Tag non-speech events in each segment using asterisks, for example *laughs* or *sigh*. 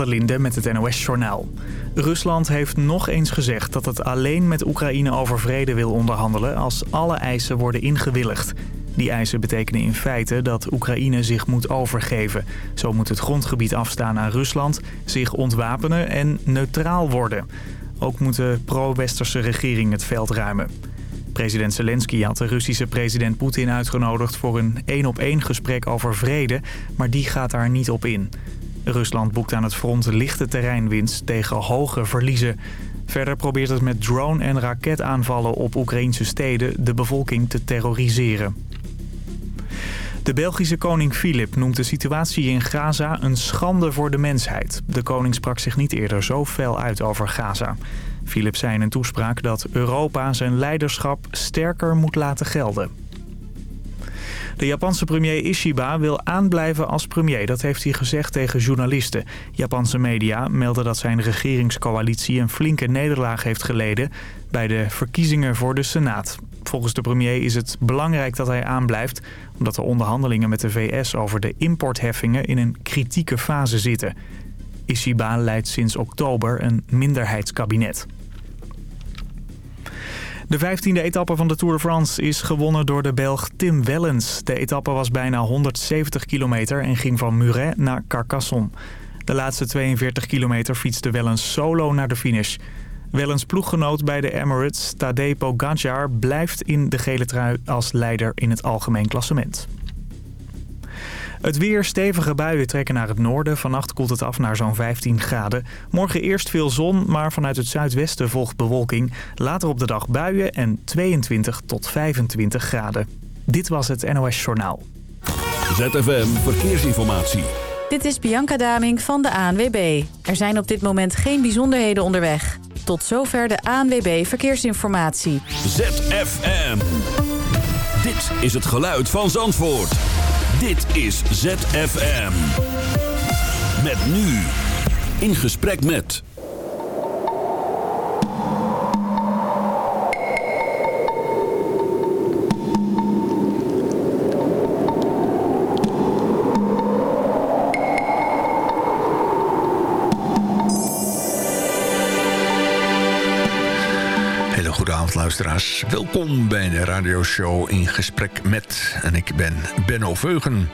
der Linde met het NOS-journaal. Rusland heeft nog eens gezegd dat het alleen met Oekraïne over vrede wil onderhandelen... als alle eisen worden ingewilligd. Die eisen betekenen in feite dat Oekraïne zich moet overgeven. Zo moet het grondgebied afstaan aan Rusland, zich ontwapenen en neutraal worden. Ook moet de pro-westerse regering het veld ruimen. President Zelensky had de Russische president Poetin uitgenodigd voor een één-op-één gesprek over vrede, maar die gaat daar niet op in. Rusland boekt aan het front lichte terreinwinst tegen hoge verliezen. Verder probeert het met drone- en raketaanvallen op Oekraïnse steden de bevolking te terroriseren. De Belgische koning Filip noemt de situatie in Gaza een schande voor de mensheid. De koning sprak zich niet eerder zo fel uit over Gaza. Filip zei in een toespraak dat Europa zijn leiderschap sterker moet laten gelden. De Japanse premier Ishiba wil aanblijven als premier. Dat heeft hij gezegd tegen journalisten. Japanse media melden dat zijn regeringscoalitie een flinke nederlaag heeft geleden... bij de verkiezingen voor de Senaat. Volgens de premier is het belangrijk dat hij aanblijft... omdat de onderhandelingen met de VS over de importheffingen in een kritieke fase zitten. Ishiba leidt sinds oktober een minderheidskabinet. De 15e etappe van de Tour de France is gewonnen door de Belg Tim Wellens. De etappe was bijna 170 kilometer en ging van Muret naar Carcassonne. De laatste 42 kilometer fietste Wellens solo naar de finish. Wellens ploeggenoot bij de Emirates, Tadej Pogacar, blijft in de gele trui als leider in het algemeen klassement. Het weer, stevige buien trekken naar het noorden. Vannacht koelt het af naar zo'n 15 graden. Morgen eerst veel zon, maar vanuit het zuidwesten volgt bewolking. Later op de dag buien en 22 tot 25 graden. Dit was het NOS Journaal. ZFM Verkeersinformatie. Dit is Bianca Daming van de ANWB. Er zijn op dit moment geen bijzonderheden onderweg. Tot zover de ANWB Verkeersinformatie. ZFM. Dit is het geluid van Zandvoort. Dit is ZFM. Met nu. In gesprek met... Welkom bij de radioshow In Gesprek Met. En ik ben Benno Veugen.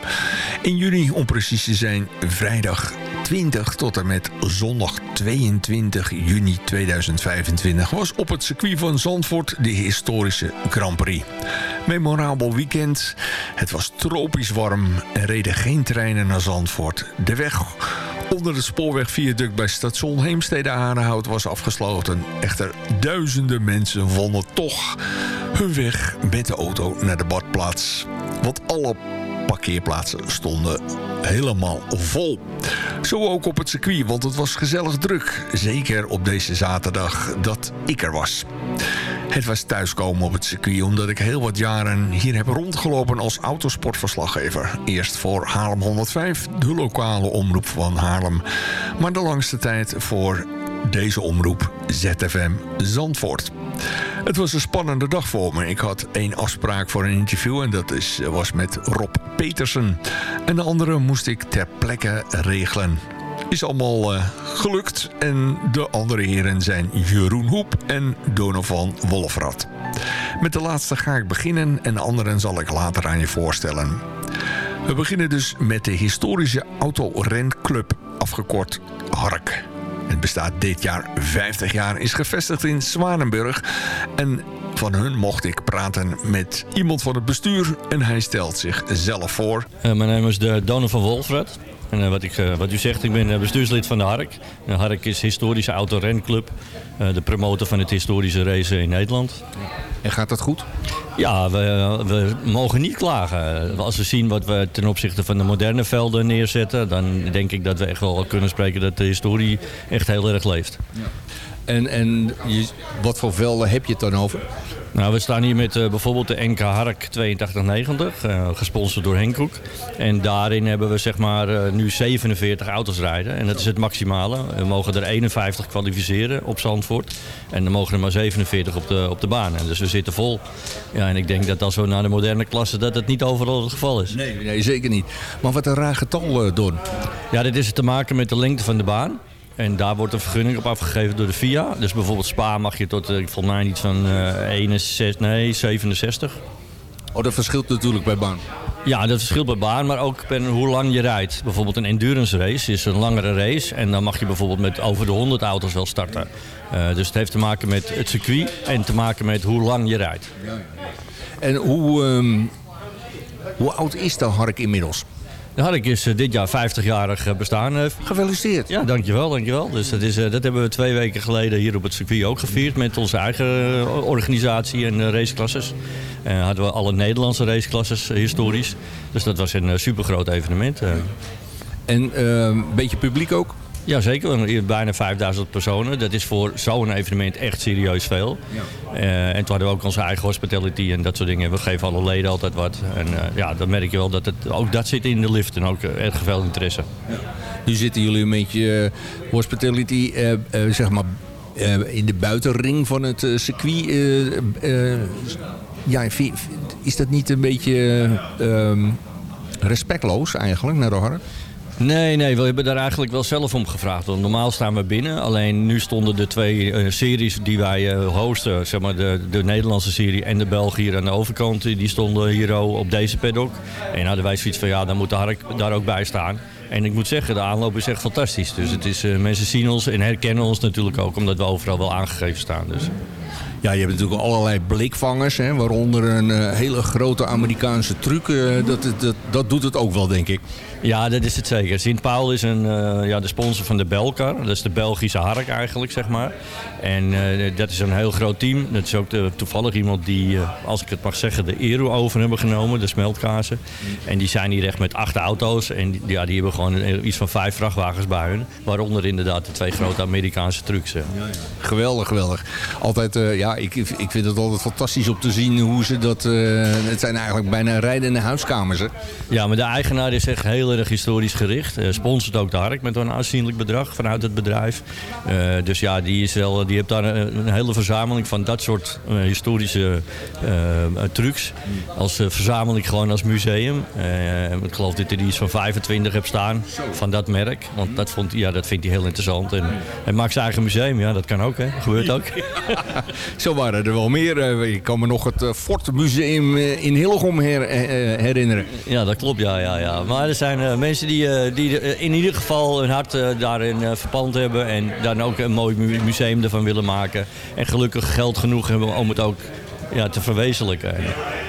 In juni, om precies te zijn, vrijdag 20 tot en met zondag 22 juni 2025... was op het circuit van Zandvoort de historische Grand Prix. Memorabel weekend. Het was tropisch warm. Er reden geen treinen naar Zandvoort. De weg onder het spoorwegviaduct bij station Heemstede-Arenhout was afgesloten. Echter, duizenden mensen vonden toch hun weg met de auto naar de badplaats. Want alle parkeerplaatsen stonden helemaal vol. Zo ook op het circuit, want het was gezellig druk. Zeker op deze zaterdag dat ik er was. Het was thuiskomen op het circuit omdat ik heel wat jaren hier heb rondgelopen als autosportverslaggever. Eerst voor Haarlem 105, de lokale omroep van Haarlem. Maar de langste tijd voor deze omroep ZFM Zandvoort. Het was een spannende dag voor me. Ik had één afspraak voor een interview en dat is, was met Rob Petersen. En de andere moest ik ter plekke regelen. Is allemaal uh, gelukt en de andere heren zijn Jeroen Hoep en Donovan Wolfrad. Met de laatste ga ik beginnen en de anderen zal ik later aan je voorstellen. We beginnen dus met de historische autorenclub, afgekort HARK. Het bestaat dit jaar 50 jaar, is gevestigd in Zwanenburg. En van hun mocht ik praten met iemand van het bestuur en hij stelt zichzelf voor. Uh, mijn naam is de Donner van Wolfred. En uh, wat, ik, uh, wat u zegt, ik ben bestuurslid van de HARK. De HARK is historische autorenclub. de promotor van het historische racen in Nederland. En gaat dat goed? Ja, we, we, mogen niet klagen. Als we zien wat we ten opzichte van de moderne velden neerzetten... dan denk ik dat we echt wel kunnen spreken dat de historie echt heel erg leeft. Ja. En, en je, wat voor velden heb je het dan over? Nou, we staan hier met uh, bijvoorbeeld de NK Hark 8290, uh, gesponsord door Henkoek. En daarin hebben we zeg maar uh, nu 47 auto's rijden. En dat is het maximale. We mogen er 51 kwalificeren op Zandvoort. En dan mogen er maar 47 op de, op de baan. En dus we zitten vol. Ja, en ik denk dat als we naar de moderne klasse, dat het niet overal het geval is. Nee, nee zeker niet. Maar wat een raar getal, Don. Ja, dit is te maken met de lengte van de baan. En daar wordt een vergunning op afgegeven door de FIA. Dus bijvoorbeeld Spa mag je tot, uh, volgens mij iets van uh, 61, nee, 67. Oh, dat verschilt natuurlijk bij baan. Ja, dat verschilt bij baan, maar ook per hoe lang je rijdt. Bijvoorbeeld een endurance race is een langere race. En dan mag je bijvoorbeeld met over de 100 auto's wel starten. Uh, dus het heeft te maken met het circuit en te maken met hoe lang je rijdt. En hoe, um, hoe oud is de Hark inmiddels? De Hark is uh, dit jaar 50-jarig bestaan. Uh, Gefeliciteerd. Ja, dankjewel, dankjewel. Dus dat, is, dat hebben we twee weken geleden hier op het circuit ook gevierd... met onze eigen organisatie en raceklasses. Uh, hadden we alle Nederlandse raceklasses uh, historisch. Dus dat was een uh, supergroot evenement. En een beetje publiek ook? Ja, zeker. Bijna 5000 personen. Dat is voor zo'n evenement echt serieus veel. Ja. en toen hadden we ook onze eigen hospitality en dat soort dingen. We geven alle leden altijd wat. En ja, dan merk je wel dat het, ook dat zit in de lift en ook erg veel interesse. Ja. Nu zitten jullie een beetje hospitality, zeg maar, in de buitenring van het circuit ja, is dat niet een beetje um, respectloos eigenlijk naar de Hark? Nee, nee, we hebben daar eigenlijk wel zelf om gevraagd. Want normaal staan we binnen. Alleen nu stonden de twee uh, series die wij uh, hosten, zeg maar de, de Nederlandse serie en de België hier aan de overkant, die stonden hier op deze paddock. En hadden wij zoiets van ja, dan moet de Hark daar ook bij staan. En ik moet zeggen, de aanloop is echt fantastisch. Dus het is, mensen zien ons en herkennen ons natuurlijk ook, omdat we overal wel aangegeven staan. Dus. Ja, je hebt natuurlijk allerlei blikvangers, hè, waaronder een hele grote Amerikaanse truc. Dat, dat, dat doet het ook wel, denk ik. Ja, dat is het zeker. Sint Paul is een, uh, ja, de sponsor van de Belcar. Dat is de Belgische hark eigenlijk, zeg maar. En uh, dat is een heel groot team. Dat is ook de, toevallig iemand die, uh, als ik het mag zeggen, de Ero over hebben genomen. De smeltkazen. En die zijn hier echt met acht auto's. En die, ja, die hebben gewoon iets van vijf vrachtwagens bij hun. Waaronder inderdaad de twee grote Amerikaanse trucks. Ja, ja. Geweldig, geweldig. Altijd, ja, ik, ik vind het altijd fantastisch om te zien hoe ze dat... het zijn eigenlijk bijna rijdende huiskamers, hè? Ja, maar de eigenaar is echt heel erg historisch gericht. Uh, sponsort ook de Hark met een aanzienlijk bedrag vanuit het bedrijf. Uh, dus ja, die, is wel, die heeft daar een, een hele verzameling van dat soort uh, historische trucs. Als verzameling gewoon als museum. ik geloof dat hij iets van 25 heeft staan van dat merk. Want dat, vond, ja, dat vindt hij heel interessant. En hij maakt zijn eigen museum, ja, dat kan ook, hè. gebeurt ook. *laughs* Zo waren er wel meer. Ik kan me nog het Fort Museum in Hillegom her, herinneren. Ja, dat klopt, ja. ja, ja. Maar er zijn uh, mensen die, uh, die uh, in ieder geval hun hart daarin verpand hebben. En dan ook een mooi mu museum ervan willen maken. En gelukkig geld genoeg hebben om het ook ja, te verwezenlijken.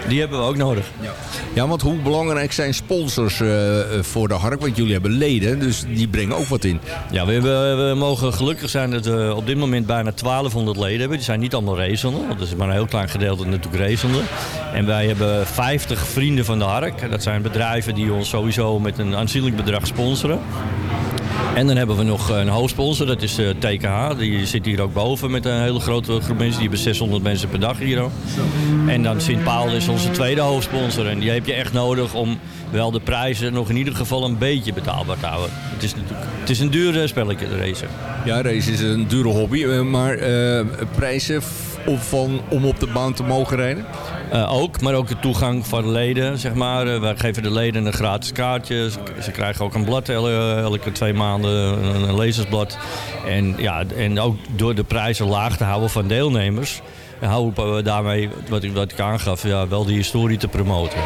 Die hebben we ook nodig. Ja, ja want hoe belangrijk zijn sponsors uh, voor de Hark? Want jullie hebben leden, dus die brengen ook wat in. Ja, we, hebben, we mogen gelukkig zijn dat we op dit moment bijna 1200 leden hebben. Die zijn niet allemaal racenden, want dat is maar een heel klein gedeelte natuurlijk racenden. En wij hebben 50 vrienden van de Hark. Dat zijn bedrijven die ons sowieso met een aanzienlijk bedrag sponsoren. En dan hebben we nog een hoofdsponsor, dat is TKH. Die zit hier ook boven met een hele grote groep mensen. Die hebben 600 mensen per dag hier. En dan Sint Paul is onze tweede hoofdsponsor. En die heb je echt nodig om wel de prijzen nog in ieder geval een beetje betaalbaar te houden. Het is, natuurlijk, het is een duur spelletje, de race. Ja, race is een dure hobby. Maar prijzen om, van, om op de baan te mogen rijden? Uh, ook, maar ook de toegang de leden, zeg maar. Uh, wij geven de leden een gratis kaartje. Ze, krijgen ook een blad elke, elke twee maanden, een, een lezersblad. En, ja, en ook door de prijzen laag te houden van deelnemers... houden we daarmee, wat ik, wat ik aangaf, ja, wel die historie te promoten.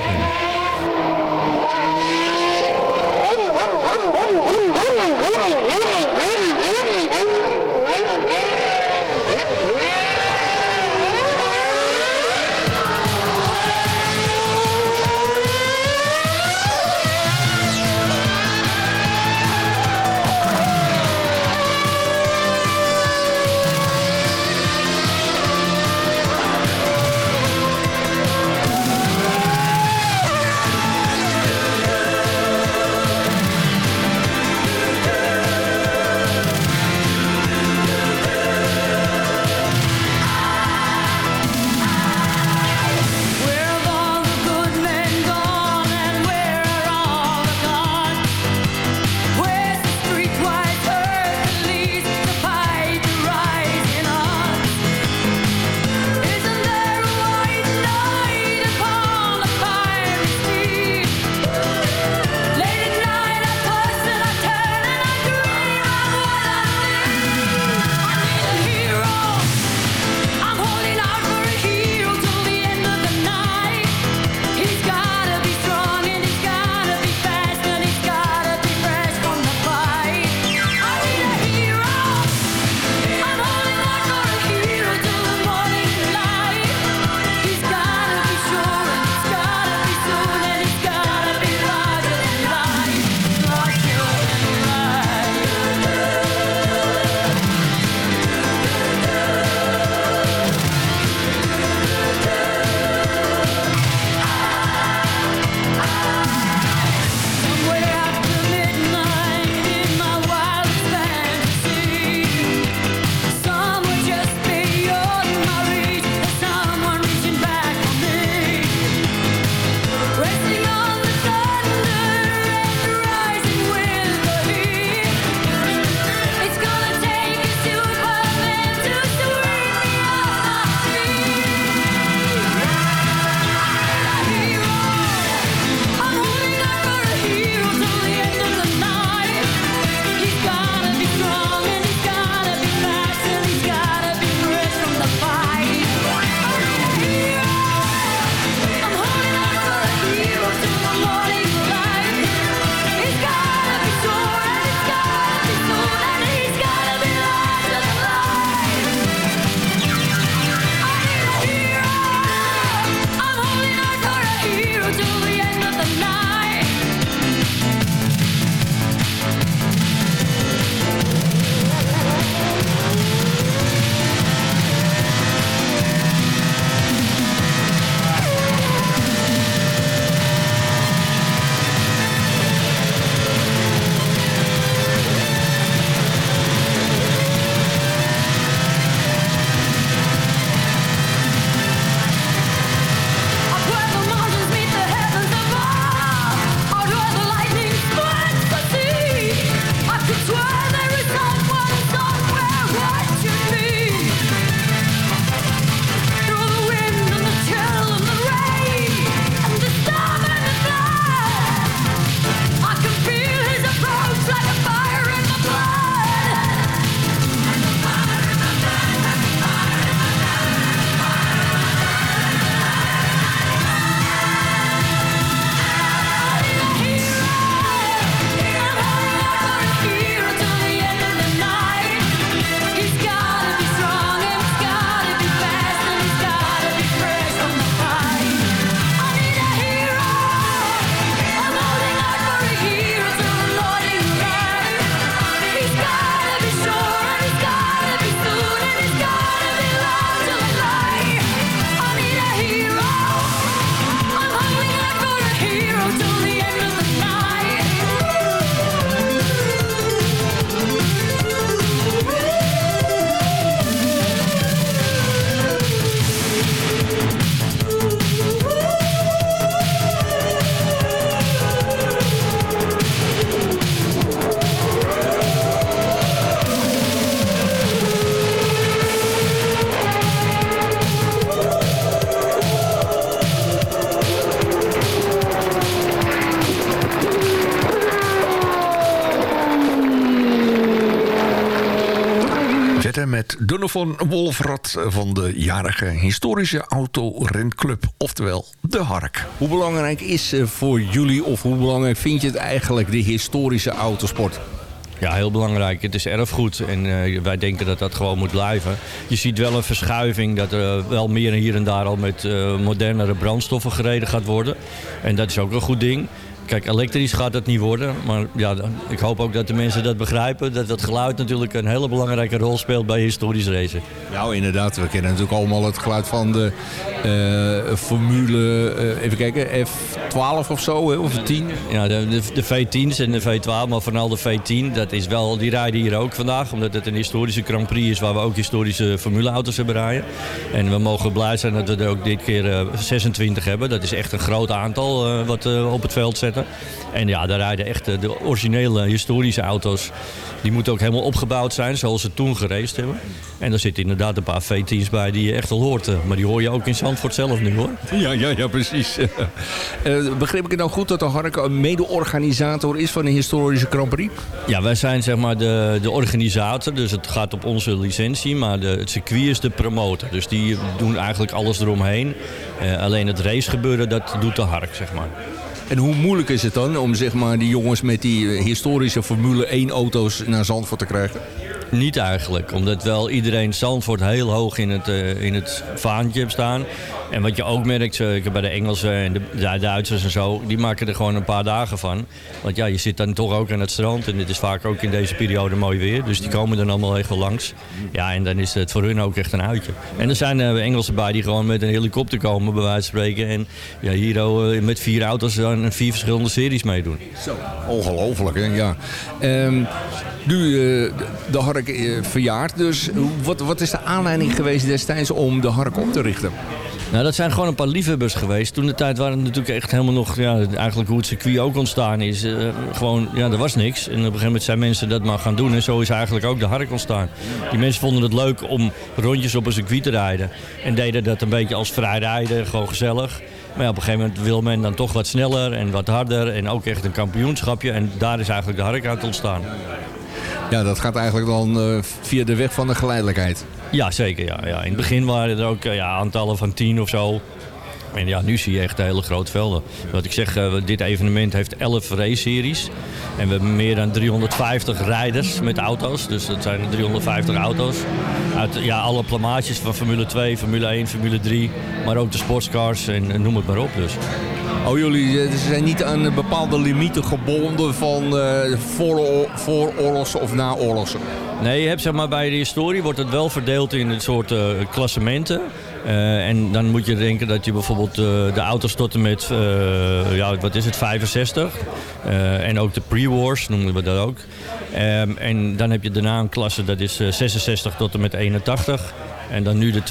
Met Donovan Wolfrad van de jarige historische autorenclub, oftewel de Hark. Hoe belangrijk is eh, voor jullie of hoe belangrijk vind je het eigenlijk, de historische autosport? Ja, heel belangrijk. Het is erfgoed en uh, wij denken dat dat gewoon moet blijven. Je ziet wel een verschuiving dat er wel meer hier en daar al met uh, modernere brandstoffen gereden gaat worden. En dat is ook een goed ding. Kijk, elektrisch gaat het niet worden. Maar ja, ik hoop ook dat de mensen dat begrijpen. Dat dat geluid natuurlijk een hele belangrijke rol speelt bij historisch racen. Nou, inderdaad. We kennen natuurlijk allemaal het geluid van de uh, Formule... Uh, even kijken, F12 of zo, hè, of 10? Ja, de, de, de, V10's en de V12. Maar vooral de V10, dat is wel, die rijden hier ook vandaag. Omdat het een historische Grand Prix is waar we ook historische formuleauto's hebben rijden. En we mogen blij zijn dat we er ook dit keer uh, 26 hebben. Dat is echt een groot aantal wat we op het veld zetten. En ja, daar rijden echt de originele historische auto's. Die moeten ook helemaal opgebouwd zijn zoals ze toen geraced hebben. En er zitten inderdaad een paar V10's bij die je echt al hoort. Maar die hoor je ook in Zandvoort zelf nu hoor. Ja, ja, ja precies. uh, *laughs* begreep ik het nou goed dat de Hark een mede-organisator is van de historische Grand Prix? Ja, wij zijn zeg maar de, de organisator. Dus het gaat op onze licentie. Maar de, het circuit is de promotor. Dus die doen eigenlijk alles eromheen. Uh, alleen het racegebeuren, dat doet de Hark zeg maar. En hoe moeilijk is het dan om zeg maar, die jongens met die historische Formule 1 auto's naar Zandvoort te krijgen? Niet eigenlijk, omdat wel iedereen Zandvoort heel hoog in het, uh, in het vaantje heeft staan. En wat je ook merkt, uh, bij de Engelsen en de, Duitsers en zo, die maken er gewoon een paar dagen van. Want ja, je zit dan toch ook aan het strand en het is vaak ook in deze periode mooi weer. Dus die komen dan allemaal even langs. Ja, en dan is het voor hun ook echt een uitje. En er zijn uh, Engelsen bij die gewoon met een helikopter komen, bij wijze van spreken. En ja, hier uh, met vier auto's aan vier verschillende series meedoen. Zo, ongelooflijk hè, ja. Um, nu, de Hark verjaard, dus wat, wat is de aanleiding geweest destijds om de Hark op te richten? Nou, dat zijn gewoon een paar liefhebbers geweest. Toen de tijd waren het natuurlijk echt helemaal nog... Ja, eigenlijk hoe het circuit ook ontstaan is. Uh, gewoon, ja, er was niks. En op een gegeven moment zijn mensen dat maar gaan doen. En zo is eigenlijk ook de Hark ontstaan. Die mensen vonden het leuk om rondjes op een circuit te rijden. En deden dat een beetje als vrij rijden. Gewoon gezellig. Maar ja, op een gegeven moment wil men dan toch wat sneller en wat harder. En ook echt een kampioenschapje. En daar is eigenlijk de Hark uit ontstaan. Ja, dat gaat eigenlijk dan uh, via de weg van de geleidelijkheid. Ja, zeker. Ja, ja. In het begin waren er ook ja, aantallen van tien of zo. En ja, nu zie je echt hele grote velden. Wat ik zeg, uh, dit evenement heeft 11 race-series. En we hebben meer dan 350 rijders met auto's. Dus dat zijn 350 auto's. Uit ja, alle plamages van Formule 2, Formule 1, Formule 3. Maar ook de sportscars en, noem het maar op dus. Oh, jullie zijn niet aan bepaalde limieten gebonden van uh, voor, vooroorlogs of naoorlogs? Nee, je hebt, zeg maar, bij de historie wordt het wel verdeeld in een soort uh, klassementen. Uh, en dan moet je denken dat je bijvoorbeeld uh, de auto's tot en met, uh, ja, wat is het, 65. en ook de pre-wars noemen we dat ook. Um, en dan heb je daarna een klasse, dat is 66 tot en met 81. En dan nu de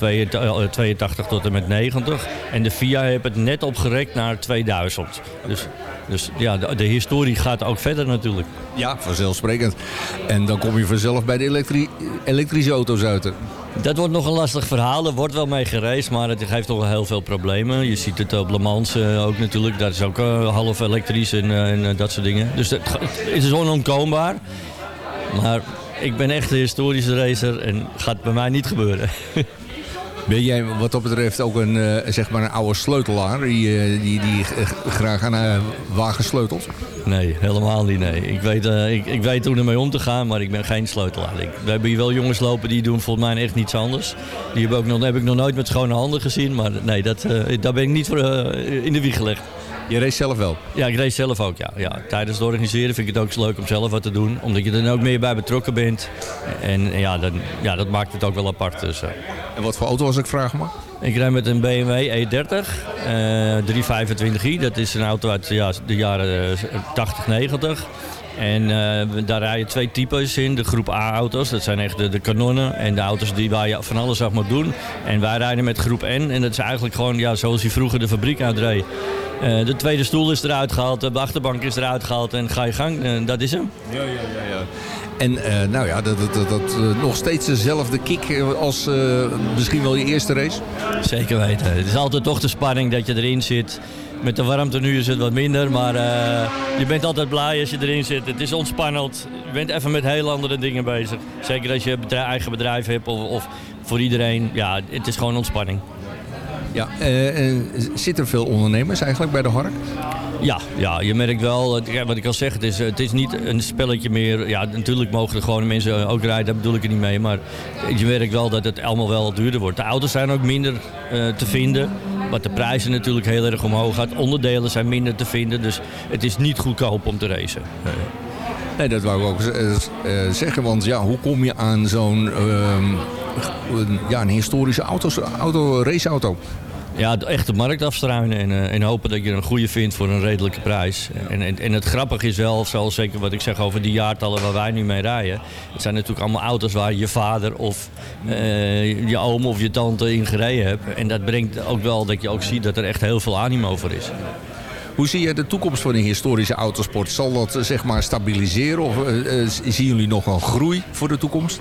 82 tot en met 90. En de FIA heeft het net opgerekt naar 2000. Dus, dus ja, de, de, historie gaat ook verder natuurlijk. Ja, vanzelfsprekend. En dan kom je vanzelf bij de elektri elektrische auto's uit. Dat wordt nog een lastig verhaal. Er wordt wel mee gereisd, maar het geeft toch wel heel veel problemen. Je ziet het op Le Mans uh, ook natuurlijk. Dat is ook half elektrisch en, en dat soort dingen. Dus het, het is onontkoombaar. Maar ik ben echt een historische racer en gaat bij mij niet gebeuren. *laughs* Ben jij wat dat betreft ook een, uh, zeg maar een oude sleutelaar die, uh, die, die graag aan uh, wagen sleutelt? Nee, helemaal niet. Nee. Ik, weet, ik, ik weet hoe ermee om te gaan, maar ik ben geen sleutelaar. Ik, we hebben hier wel jongens lopen die doen volgens mij echt niets anders. Die heb, ook nog, heb ik nog nooit met schone handen gezien, maar nee, dat, daar ben ik niet voor in de wieg gelegd. Je race zelf wel? Ja, ik race zelf ook, ja. ja. Tijdens het organiseren vind ik het ook leuk om zelf wat te doen. Omdat je er dan ook meer bij betrokken bent. En, ja, dan, ja, dat maakt het ook wel apart. Dus. En wat voor auto was ik vraag maar? Ik rijd met een BMW E30 uh, 325i. Dat is een auto uit ja, de jaren 80, 90. En uh, daar rijden twee types in. De groep A-auto's, dat zijn echt de, de, kanonnen. En de auto's die waar je van alles af moet doen. En wij rijden met groep N. En dat is eigenlijk gewoon ja, zoals je vroeger de fabriek uitreed. Uh, de tweede stoel is eruit gehaald, de achterbank is eruit gehaald en ga je gang. Uh, dat is hem. Ja, ja, ja. ja. En uh, nou ja, dat, dat, dat nog steeds dezelfde kick als misschien wel je eerste race? Zeker weten. Het is altijd toch de spanning dat je erin zit. Met de warmte nu is het wat minder, maar je bent altijd blij als je erin zit. Het is ontspannend. Je bent even met heel andere dingen bezig. Zeker als je bedrijf, eigen bedrijf hebt of, of voor iedereen. Ja, het is gewoon ontspanning. Ja, uh, zitten er veel ondernemers eigenlijk bij de Hark? Ja, ja, je merkt wel, wat ik al zeg, het is, het is niet een spelletje meer. Ja, natuurlijk mogen er gewoon mensen ook rijden, daar bedoel ik er niet mee. Maar je merkt wel dat het allemaal wel duurder wordt. De auto's zijn ook minder uh, te vinden. Wat de prijzen natuurlijk heel erg omhoog gaat. Onderdelen zijn minder te vinden. Dus het is niet goedkoop om te racen. Nee, dat wou ik ook zeggen. Want ja, hoe kom je aan zo'n uh, ja, een historische auto, auto, raceauto? Ja, echt de markt afstruinen en, uh, en hopen dat je een goede vindt voor een redelijke prijs. En, en, en, het grappige is wel, zoals zeker wat ik zeg over die jaartallen waar wij nu mee rijden. Het zijn natuurlijk allemaal auto's waar je vader of uh, je oom of je tante in gereden hebt. En dat brengt ook wel dat je ook ziet dat er echt heel veel animo voor is. Hoe zie je de toekomst van de historische autosport? Zal dat eh, zeg maar stabiliseren of uh, zien jullie nog een groei voor de toekomst?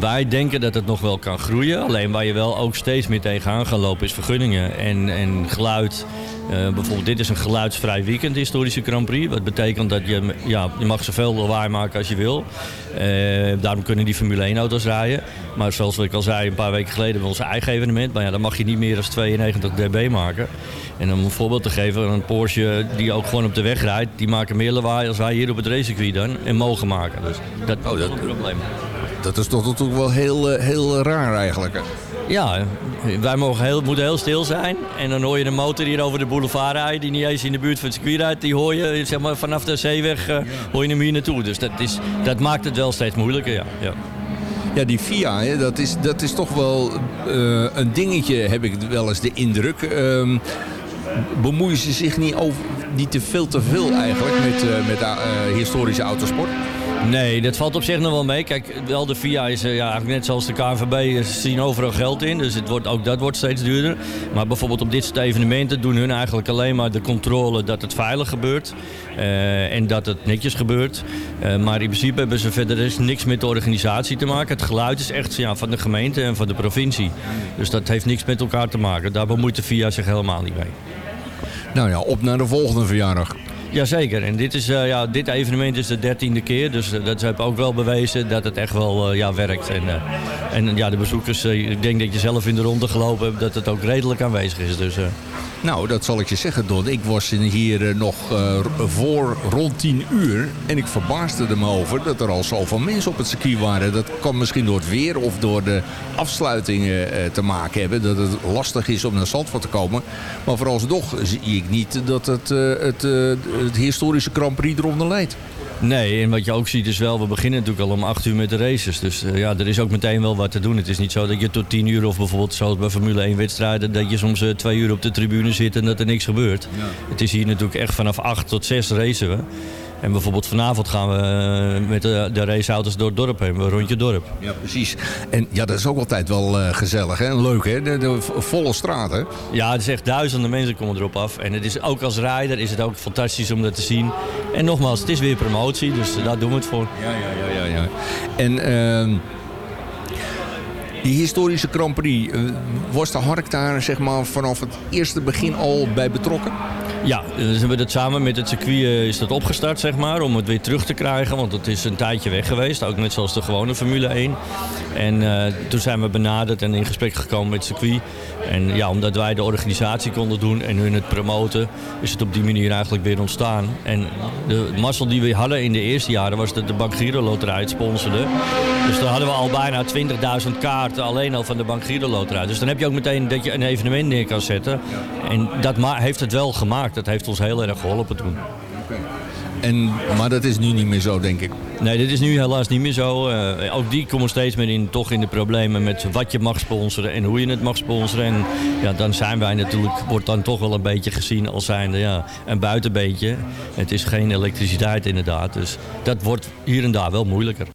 Wij denken dat het nog wel kan groeien. Alleen waar je wel ook steeds meer tegenaan gaat lopen is vergunningen en, en geluid. Uh, bijvoorbeeld dit is een geluidsvrij weekend, de historische Grand Prix. Wat betekent dat je, ja, je mag zoveel lawaai maken als je wil. Uh, daarom kunnen die Formule 1 auto's rijden. Maar zoals ik al zei, een paar weken geleden we ons eigen evenement. Maar ja, dan mag je niet meer dan 92 dB maken. En om een voorbeeld te geven, een Porsche die ook gewoon op de weg rijdt... die maken meer lawaai als wij hier op het racecircuit dan en mogen maken. Dus dat, oh, dat is een probleem. Dat is toch natuurlijk wel heel, heel raar eigenlijk. Ja, wij mogen heel, moeten heel stil zijn. En dan hoor je de motor hier over de boulevard rijden... die niet eens in de buurt van het circuit rijdt. Die hoor je zeg maar, vanaf de zeeweg uh, hoor je hem hier naartoe. Dus dat, is, dat maakt het wel steeds moeilijker, ja. ja. Ja, die FIA, hè, dat, is, dat is toch wel uh, een dingetje, heb ik wel eens de indruk. Uh, bemoeien ze zich niet, over, niet te veel te veel eigenlijk met, uh, met historische autosport? Nee, dat valt op zich nog wel mee. Kijk, wel de VIA is ja, eigenlijk net zoals de KNVB, ze zien overal geld in. Dus het wordt, ook dat wordt steeds duurder. Maar bijvoorbeeld op dit soort evenementen doen hun eigenlijk alleen maar de controle dat het veilig gebeurt. Uh, en dat het netjes gebeurt. Uh, maar in principe hebben ze verder is niks met de organisatie te maken. Het geluid is echt van de gemeente en van de provincie. Dus dat heeft niks met elkaar te maken. Daar bemoeit de VIA zich helemaal niet mee. Nou ja, op naar de volgende verjaardag. Jazeker, en dit, is, uh, ja, dit evenement is de dertiende keer, dus uh, dat heeft ook wel bewezen dat het echt wel uh, ja, werkt. En, en ja, de bezoekers, ik denk dat je zelf in de ronde gelopen hebt, dat het ook redelijk aanwezig is. Dus, nou, dat zal ik je zeggen, Don. Ik was hier nog voor rond tien uur en ik verbaasde me over dat er al zoveel mensen op het circuit waren. Dat kan misschien door het weer of door de afsluitingen te maken hebben, dat het lastig is om naar Zandvoort te komen. Maar vooralsnog zie ik niet dat het, het het historische Grand eronder leidt. Nee, en wat je ook ziet is wel, we beginnen natuurlijk al om 8 uur met de races. Dus uh, ja, er is ook meteen wel wat te doen. Het is niet zo dat je tot 10 uur of bijvoorbeeld zoals bij Formule 1 wedstrijden... dat je soms uh, twee uur op de tribune zit en dat er niks gebeurt. Ja. Het is hier natuurlijk echt vanaf 8 tot 6 racen we. En bijvoorbeeld vanavond gaan we eh, met de, de raceauto's door het dorp heen. Een rondje dorp. Ja, precies. En ja, dat is ook altijd wel uh, gezellig hè? leuk hè? De, de, volle straat hè? Ja, het is echt duizenden mensen komen erop af. En het is ook als rijder is het ook fantastisch om dat te zien. En nogmaals, het is weer promotie, dus daar doen we het voor. Ja, ja, ja, ja. ja. En... Uh, die historische Grand Prix, uh, was de Hark daar zeg maar, vanaf het eerste begin al bij betrokken? Ja, dus hebben we dat samen met het circuit is dat opgestart, zeg maar, om het weer terug te krijgen. Want het is een tijdje weg geweest, ook net zoals de gewone Formule 1. En uh, toen zijn we benaderd en in gesprek gekomen met het circuit. En ja, omdat wij de organisatie konden doen en hun het promoten, is het op die manier eigenlijk weer ontstaan. En de mazzel die we hadden in de eerste jaren was dat de Bank Giro Loterij het sponsorde. Dus dan hadden we al bijna 20.000 kaarten alleen al van de Bank Giro Loterij. Dus dan heb je ook meteen dat je een evenement neer kan zetten. En dat heeft het wel gemaakt. Dat heeft ons heel erg geholpen toen. En, maar dat is nu niet meer zo, denk ik. Nee, dit is nu helaas niet meer zo. Uh, ook die komen steeds meer in, toch in de problemen met wat je mag sponsoren en hoe je het mag sponsoren. En ja, dan zijn wij natuurlijk, wordt dan toch wel een beetje gezien als zijnde ja, een buitenbeentje. Het is geen elektriciteit inderdaad, dus dat wordt hier en daar wel moeilijker.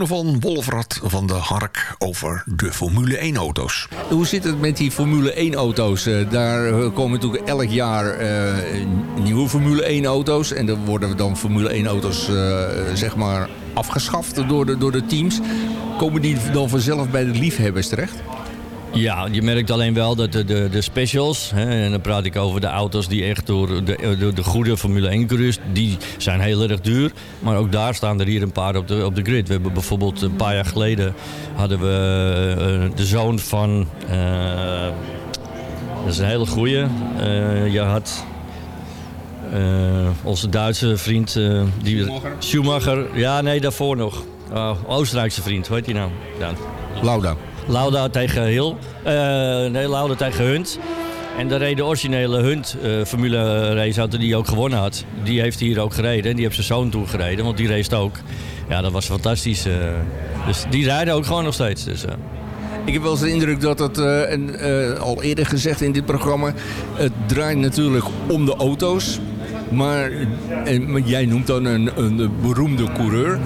Donovan Wolfrat van de Hark over de Formule 1 auto's. Hoe zit het met die Formule 1 auto's? Uh, daar uh, komen natuurlijk elk jaar uh, nieuwe Formule 1 auto's. En dan worden dan Formule 1 auto's zeg maar afgeschaft door de, door de teams. Komen die dan vanzelf bij de liefhebbers terecht? Ja, je merkt alleen wel dat de, de, de specials, hè, en dan praat ik over de auto's die echt door de, de, de goede Formule 1 coureurs, die zijn heel erg duur. Maar ook daar staan er hier een paar op de, op de grid. We hebben bijvoorbeeld een paar jaar geleden hadden we uh, de zoon van, uh, dat is een hele goeie. Uh, je had onze Duitse vriend, die, Schumacher. Schumacher. Ja, nee, daarvoor nog. Oh, Oostenrijkse vriend, hoe heet die nou? Ja. Lauda. Lauda tegen Hill. Uh, nee, Lauda tegen Hunt. En de reden originele Hunt uh, Formule race die ook gewonnen had. Die heeft hier ook gereden. En die heeft zijn zoon toen gereden, want die race ook. Ja, dat was fantastisch. Uh, dus die rijden ook gewoon nog steeds. Dus, ik heb wel eens de indruk dat het, al eerder gezegd in dit programma... het draait natuurlijk om de auto's. Maar en, jij noemt dan een, een beroemde coureur.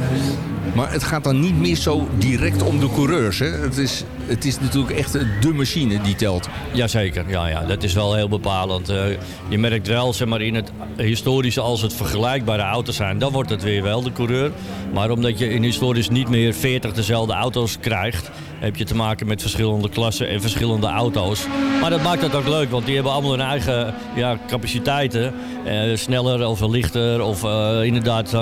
Maar het gaat dan niet meer zo direct om de coureurs. Hè? Het, is, het is natuurlijk echt de machine die telt. Jazeker, ja, ja. dat is wel heel bepalend. Uh, je merkt wel, zeg maar, in het historische, als het vergelijkbare auto's zijn, dan wordt het weer wel de coureur. Maar omdat je in historisch niet meer 40 dezelfde auto's krijgt, heb je te maken met verschillende klassen en verschillende auto's. Maar dat maakt het ook leuk, want die hebben allemaal hun eigen ja, capaciteiten. Uh, sneller of lichter of uh, inderdaad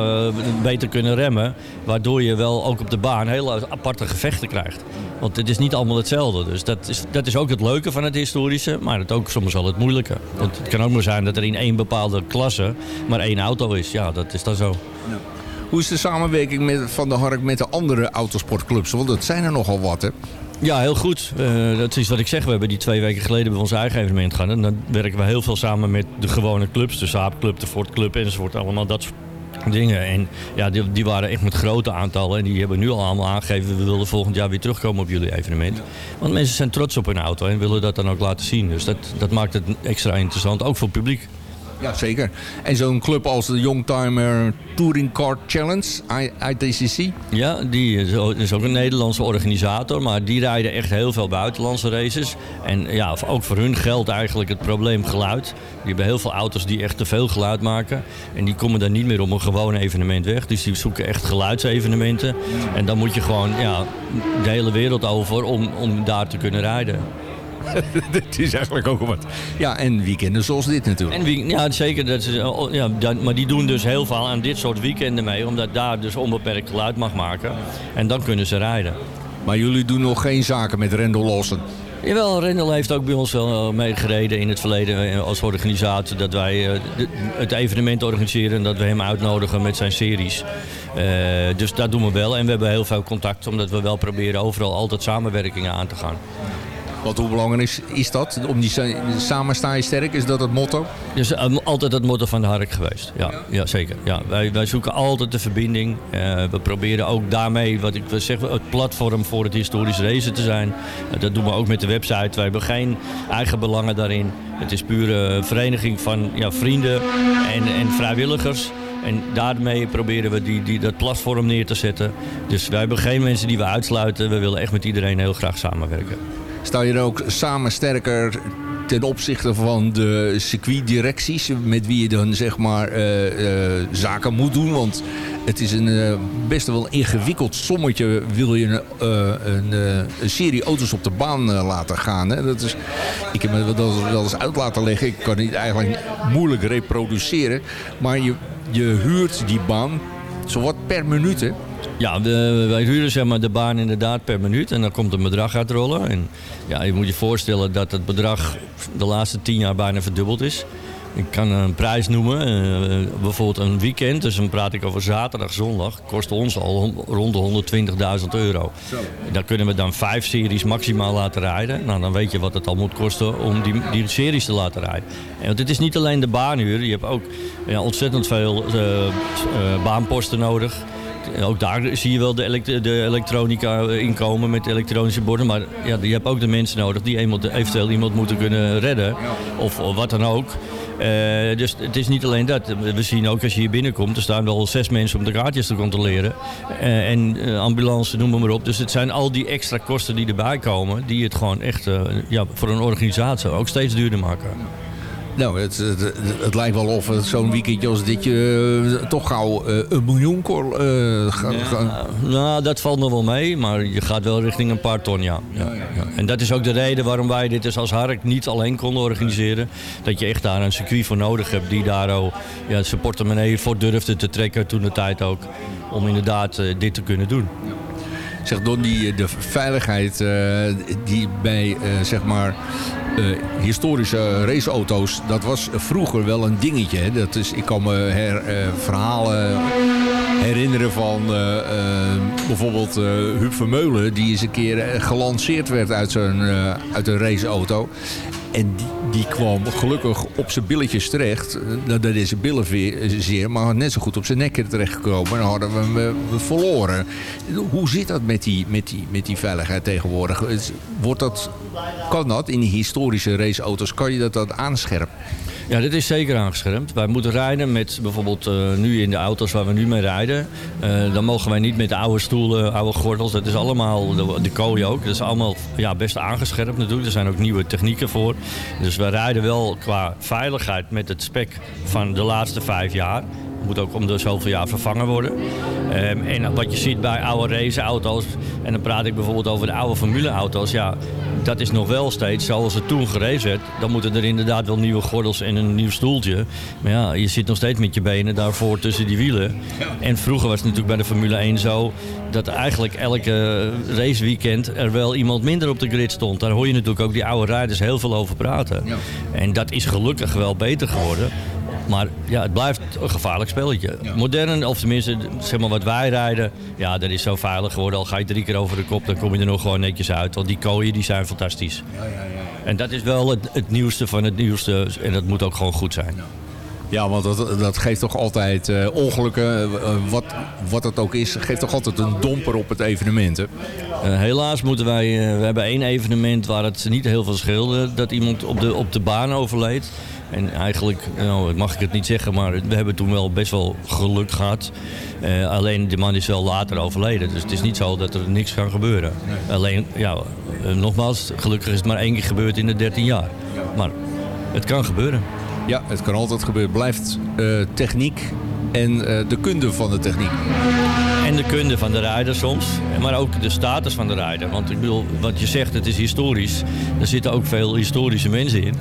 beter kunnen remmen. Waardoor je wel ook op de baan hele aparte gevechten krijgt. Want het is niet allemaal hetzelfde. Dus dat is, dat is ook het leuke van het historische, maar het ook soms wel het moeilijke. Want het kan ook maar zijn dat er in één bepaalde klasse maar één auto is. Ja, dat is dan zo. Ja. Hoe is de samenwerking met, van de Hark met de andere autosportclubs? Want dat zijn er nogal wat, hè? Ja, heel goed. Uh, dat is wat ik zeg. We hebben die twee weken geleden bij ons eigen evenement gehad. En dan werken we heel veel samen met de gewone clubs. De Saab-club, de Ford-club enzovoort. Allemaal dat soort dingen. En ja, die, die, waren echt met grote aantallen. En die hebben nu al allemaal aangegeven... we willen volgend jaar weer terugkomen op jullie evenement. Want mensen zijn trots op hun auto en willen dat dan ook laten zien. Dus dat, dat maakt het extra interessant, ook voor het publiek. Ja, zeker. En zo'n club als de Youngtimer Touring Car Challenge, ITCC? Ja, die is ook een Nederlandse organisator. Maar die rijden echt heel veel buitenlandse races. En ja, ook voor hun geldt eigenlijk het probleem geluid. Die hebben heel veel auto's die echt te veel geluid maken. En die komen dan niet meer op een gewoon evenement weg. Dus die zoeken echt geluidsevenementen. En dan moet je gewoon ja, de hele wereld over om, om daar te kunnen rijden. *laughs* Het is eigenlijk ook wat. Ja, en weekenden zoals dit natuurlijk. En wie, ja, zeker. Dat is, oh, ja, maar die doen dus heel veel aan dit soort weekenden mee. Omdat daar dus onbeperkt geluid mag maken. En dan kunnen ze rijden. Maar jullie doen nog geen zaken met Rendel Lossen? Jawel, Rendel heeft ook bij ons wel eh, meegereden in het verleden eh, als organisatie. Dat wij eh, het evenement organiseren en dat we hem uitnodigen met zijn series. Uh, dus dat doen we wel. En we hebben heel veel contact omdat we wel proberen overal altijd samenwerkingen aan te gaan. Wat hoe belangrijk is, is dat? Om die samen sta je sterk, is dat het motto? Dat is uh, altijd het motto van de Hark geweest. Ja, ja? zeker. Ja. Wij, wij zoeken altijd de verbinding. Uh, we proberen ook daarmee, wat ik zeg, het platform voor het historisch racen te zijn. Uh, dat doen we ook met de website. Wij hebben geen eigen belangen daarin. Het is puur een vereniging van ja, vrienden en, en vrijwilligers. En daarmee proberen we die, die, dat platform neer te zetten. Dus wij hebben geen mensen die we uitsluiten. We willen echt met iedereen heel graag samenwerken. Sta je ook samen sterker ten opzichte van de circuitdirecties... met wie je dan zeg maar uh, uh, zaken moet doen? Want het is een uh, best wel ingewikkeld sommetje... wil je een, een serie auto's op de baan laten gaan. Hè? Dat is, ik heb me dat wel eens uit laten leggen. Ik kan het eigenlijk moeilijk reproduceren. Maar je, je huurt die baan zowat per minuut, hè? Ja, de, wij huren zeg maar, de baan inderdaad per minuut en dan komt een bedrag uitrollen. En ja, je moet je voorstellen dat het bedrag de laatste tien jaar bijna verdubbeld is. Ik kan een prijs noemen, uh, bijvoorbeeld een weekend, dus dan praat ik over zaterdag, zondag, kost ons al rond de 120.000 euro. Daar kunnen we dan vijf series maximaal laten rijden. Nou, dan weet je wat het al moet kosten om die, die series te laten rijden. En, want het is niet alleen de baanhuur, je hebt ook ja, ontzettend veel uh, uh, baanposten nodig. Ook daar zie je wel de, de elektronica inkomen met elektronische borden. Maar ja, je hebt ook de mensen nodig die eventueel iemand moeten kunnen redden. Of, of wat dan ook. Uh, dus het is niet alleen dat. We zien ook als je hier binnenkomt, er staan wel zes mensen om de kaartjes te controleren. Uh, en uh, ambulance, noem maar op. Dus het zijn al die extra kosten die erbij komen, die het gewoon echt ja, voor een organisatie ook steeds duurder maken. Nou, het, het, het, lijkt wel of zo'n weekendje als dit je uh, toch gauw uh, een miljoen kor, uh, gaat. Ja, nou, dat valt nog wel mee, maar je gaat wel richting een paar ton, ja. ja, ja. En dat is ook de reden waarom wij dit dus als Hark niet alleen konden organiseren. Dat je echt daar een circuit voor nodig hebt die daar ook ja, zijn portemonnee voor durfde te trekken toen de tijd ook. Om inderdaad dit te kunnen doen. Zeg, door die, de veiligheid die bij, zeg maar uh, historische raceauto's, dat was vroeger wel een dingetje. Hè? Dat is, ik kan me her, uh, verhalen herinneren van uh, bijvoorbeeld Huub Vermeulen... die eens een keer gelanceerd werd uit, zijn, uit een raceauto. En die, kwam gelukkig op zijn billetjes terecht. Dat is zijn billen zeer, maar net zo goed op zijn nek terechtgekomen. En dan hadden we hem verloren. Hoe zit dat met die, met die, met die veiligheid tegenwoordig? Wordt dat, kan dat in die historische raceauto's? Kan je dat, dat aanscherpen? Ja, dit is zeker aangescherpt. Wij moeten rijden met bijvoorbeeld uh, nu in de auto's waar we nu mee rijden. Uh, dan mogen wij niet met de oude stoelen, oude gordels. Dat is allemaal, de, de kooi ook. Dat is allemaal ja, best aangescherpt natuurlijk. Er zijn ook nieuwe technieken voor. Dus we rijden wel qua veiligheid met het spek van de laatste vijf jaar moet ook om de zoveel jaar vervangen worden. Um, en wat je ziet bij oude raceauto's, en dan praat ik bijvoorbeeld over de oude formuleauto's, ja, dat is nog wel steeds zoals het toen gereden werd. Dan moeten er inderdaad wel nieuwe gordels en een nieuw stoeltje. Maar ja, je zit nog steeds met je benen daarvoor tussen die wielen. En vroeger was het natuurlijk bij de Formule 1 zo dat eigenlijk elke raceweekend er wel iemand minder op de grid stond. Daar hoor je natuurlijk ook die oude rijders heel veel over praten. En dat is gelukkig wel beter geworden. Maar ja, het blijft een gevaarlijk spelletje. Modern, of tenminste zeg maar wat wij rijden, ja, dat is zo veilig geworden. Al ga je drie keer over de kop, dan kom je er nog gewoon netjes uit. Want die kooien die zijn fantastisch. Ja, ja, ja. En dat is wel het, het, nieuwste van het nieuwste. En dat moet ook gewoon goed zijn. Ja, want dat, dat geeft toch altijd uh, ongelukken, uh, wat, wat het ook is, geeft toch altijd een domper op het evenement. Hè? Uh, helaas moeten wij, we hebben één evenement waar het niet heel veel scheelde dat iemand op de, op de baan overleed. En eigenlijk, nou, mag ik het niet zeggen, maar we hebben toen wel best wel geluk gehad. Uh, alleen de man is wel later overleden. Dus het is niet zo dat er niks kan gebeuren. Alleen, ja, uh, nogmaals, gelukkig is het maar één keer gebeurd in de 13 jaar. Maar het kan gebeuren. Ja, het kan altijd gebeuren. Blijft uh, techniek en de kunde van de techniek. En de kunde van de rijder soms. Maar ook de status van de rijder. Want ik bedoel, wat je zegt, het is historisch. Er zitten ook veel historische mensen in.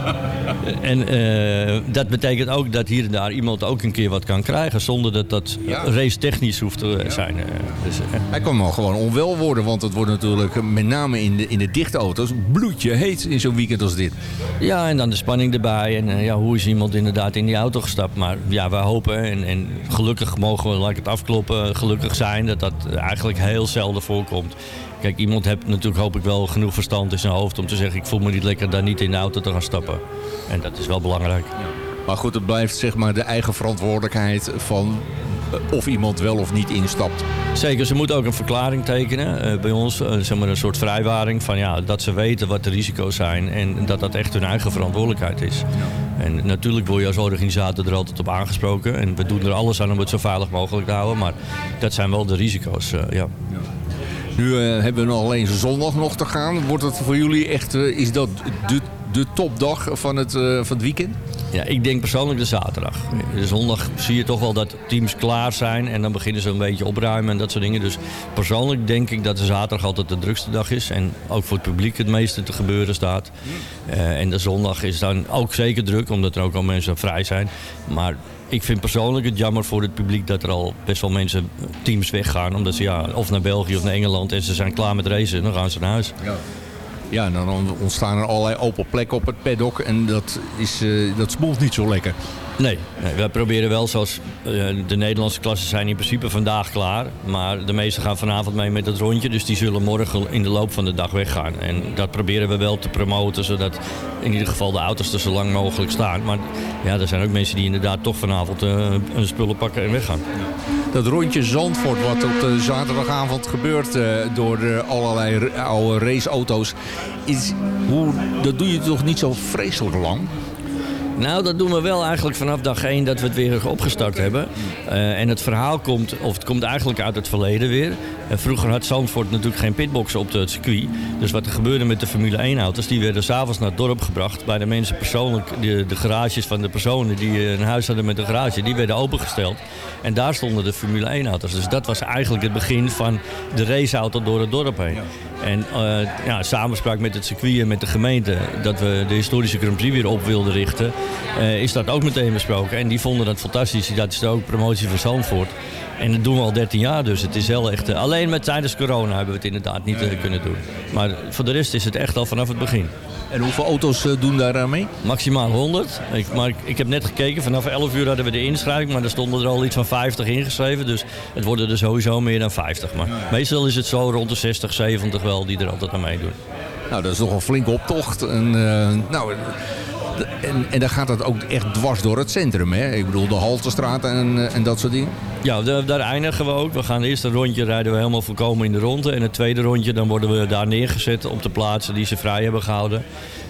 *laughs* en uh, dat betekent ook dat hier en daar iemand ook een keer wat kan krijgen. Zonder dat dat ja. race technisch hoeft te zijn. Dus, uh, Hij kan wel gewoon onwel worden. Want het wordt natuurlijk met name in de, in de dichte auto's bloedje heet in zo'n weekend als dit. Ja, en dan de spanning erbij. En uh, ja, hoe is iemand inderdaad in die auto gestapt. Maar ja, wij hopen en, en gelukkig mogen we, laat ik het afkloppen gelukkig zijn dat dat eigenlijk heel zelden voorkomt. Kijk, iemand heeft natuurlijk hoop ik wel genoeg verstand in zijn hoofd om te zeggen... ik voel me niet lekker daar niet in de auto te gaan stappen. En dat is wel belangrijk. Maar goed, het blijft zeg maar de eigen verantwoordelijkheid van of iemand wel of niet instapt. Zeker, ze moeten ook een verklaring tekenen uh, bij ons. Uh, zeg maar een soort vrijwaring van ja, dat ze weten wat de risico's zijn en dat dat echt hun eigen verantwoordelijkheid is. Ja. En natuurlijk word je als organisator er altijd op aangesproken. En we doen er alles aan om het zo veilig mogelijk te houden. Maar dat zijn wel de risico's, uh, ja. ja. Nu hebben we nog alleen zondag nog te gaan. Wordt het voor jullie echt, is dat de, de topdag van het, van het weekend? Ja, ik denk persoonlijk de zaterdag. De zondag zie je toch wel dat teams klaar zijn en dan beginnen ze een beetje opruimen en dat soort dingen. Dus persoonlijk denk ik dat de zaterdag altijd de drukste dag is en ook voor het publiek het meeste te gebeuren staat. Uh, en de zondag is dan ook zeker druk, omdat er ook al mensen vrij zijn. Maar ik vind persoonlijk het jammer voor het publiek dat er al best wel mensen, teams weggaan. Omdat ze ja, of naar België of naar Engeland en ze zijn klaar met racen en dan gaan ze naar huis. Ja. Ja, dan ontstaan er allerlei open plekken op het paddock en dat, is, uh, dat spoelt niet zo lekker. Nee, nee wij proberen wel zoals uh, de Nederlandse klassen zijn in principe vandaag klaar. Maar de meesten gaan vanavond mee met het rondje. Dus die zullen morgen in de loop van de dag weggaan. En dat proberen we wel te promoten. Zodat in ieder geval de auto's er zo lang mogelijk staan. Maar ja, er zijn ook mensen die inderdaad toch vanavond uh, hun spullen pakken en weggaan. Dat rondje Zandvoort wat op de zaterdagavond gebeurt uh, door uh, allerlei oude raceauto's. Is, hoe, dat doe je toch niet zo vreselijk lang? Nou, dat doen we wel eigenlijk vanaf dag 1 dat we het weer opgestart hebben. Uh, en het verhaal komt, of het komt eigenlijk uit het verleden weer. En vroeger had Zandvoort natuurlijk geen pitboxen op het circuit. Dus wat er gebeurde met de Formule 1 auto's, die werden s'avonds naar het dorp gebracht. Bij de mensen persoonlijk, de, de garages van de personen die een huis hadden met een garage, die werden opengesteld. En daar stonden de Formule 1 auto's. Dus dat was eigenlijk het begin van de raceauto door het dorp heen. En uh, ja, samenspraak met het circuit en met de gemeente... dat we de historische Grand Prix weer op wilden richten... Uh, is dat ook meteen besproken. En die vonden dat fantastisch. Dat is ook promotie van Zandvoort. En dat doen we al 13 jaar, dus het is wel echt... Uh, alleen met tijdens corona hebben we het inderdaad niet kunnen doen. Maar voor de rest is het echt al vanaf het begin. En hoeveel auto's doen daar aan mee? Maximaal 100. Ik, maar ik, ik, heb net gekeken, vanaf 11 uur hadden we de inschrijving... maar er stonden er al iets van 50 ingeschreven. Dus het worden er sowieso meer dan 50. Maar meestal is het zo rond de 60, 70 wel die er altijd aan meedoen. Nou, dat is toch een flinke optocht. En, uh, nou, en, en dan gaat het ook echt dwars door het centrum, hè? Ik bedoel, de Haltestraat en, en dat soort dingen. Ja, daar, eindigen we ook. We gaan eerst een rondje rijden we helemaal voorkomen in de ronde. En het tweede rondje, dan worden we daar neergezet op de plaatsen die ze vrij hebben gehouden.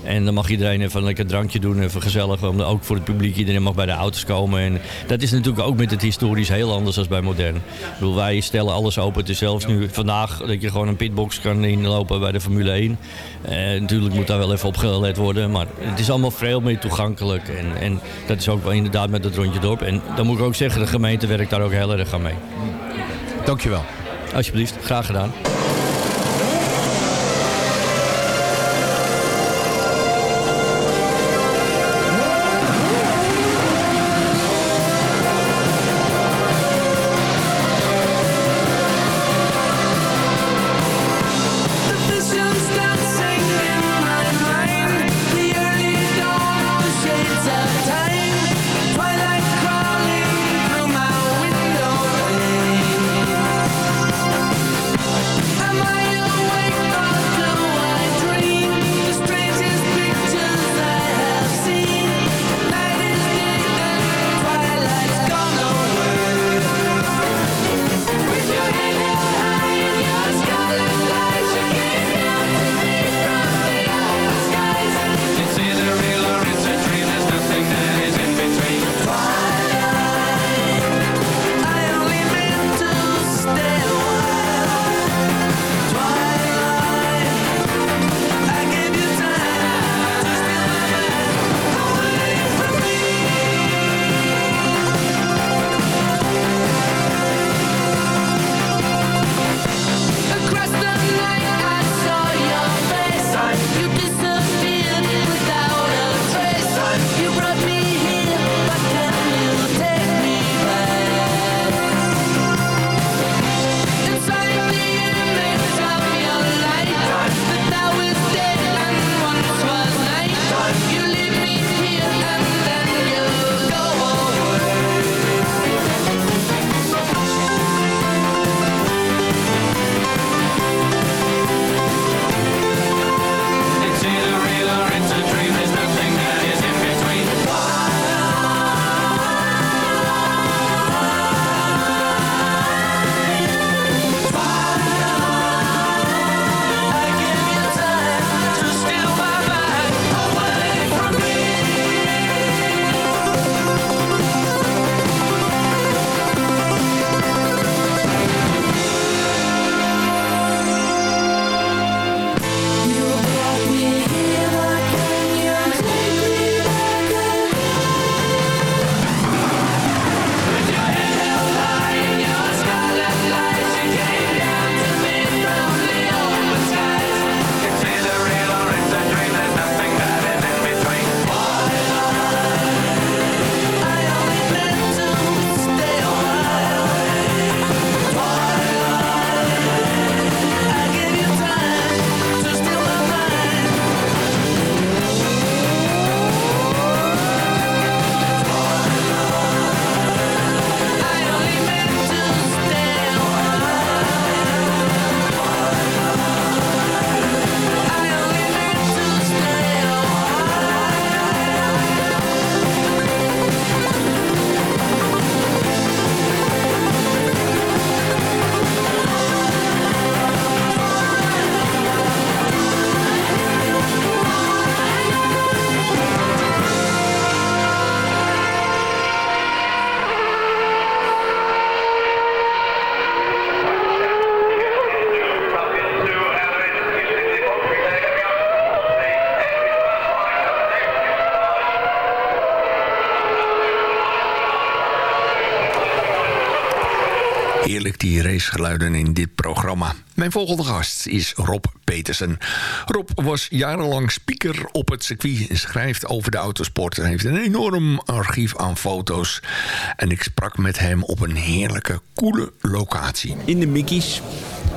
En dan mag iedereen even een lekker drankje doen, even gezellig. Ook voor het publiek, iedereen mag bij de auto's komen. En dat is natuurlijk ook met het historisch heel anders dan bij modern. Ik bedoel, wij stellen alles open. Het is zelfs nu vandaag dat je gewoon een pitbox kan inlopen bij de Formule 1. Eh, natuurlijk moet daar wel even op gelet worden. Maar het is allemaal veel meer toegankelijk. En, en dat is ook wel inderdaad met het rondje dorp. En dan moet ik ook zeggen, de gemeente werkt daar ook heel erg aan mee. Dankjewel. Alsjeblieft, graag gedaan. Heerlijk die racegeluiden in dit programma. Mijn volgende gast is Rob Petersen. Rob was jarenlang speaker op het circuit... schrijft over de autosport en heeft een enorm archief aan foto's. En ik sprak met hem op een heerlijke, coole locatie. In de Mickey's